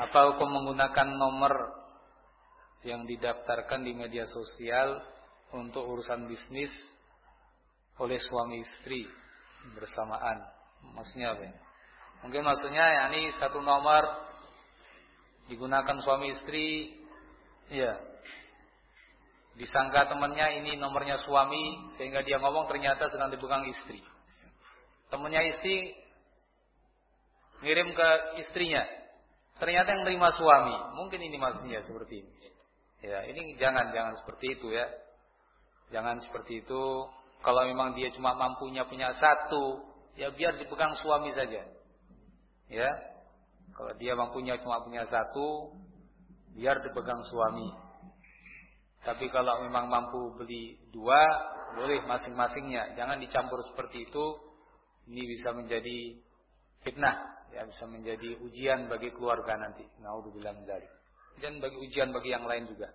Apa hukum menggunakan nomor yang didaftarkan di media sosial untuk urusan bisnis oleh suami istri bersamaan? Maksudnya apa ini? Mungkin maksudnya ya ini satu nomor digunakan suami istri ya disangka temannya ini nomornya suami sehingga dia ngomong ternyata sedang dipegang istri. Temannya istri ngirim ke istrinya. Ternyata yang terima suami. Mungkin ini maksudnya seperti ini. Ya, ini jangan jangan seperti itu ya. Jangan seperti itu. Kalau memang dia cuma mampunya punya satu, ya biar dipegang suami saja. Ya. Kalau dia mampunya cuma punya satu, biar dipegang suami. Tapi kalau memang mampu beli dua, boleh masing-masingnya. Jangan dicampur seperti itu. Ini bisa menjadi fitnah ya bisa menjadi ujian bagi keluarga nanti. Nauzubillah min dzalik. Dan bagi ujian bagi yang lain juga.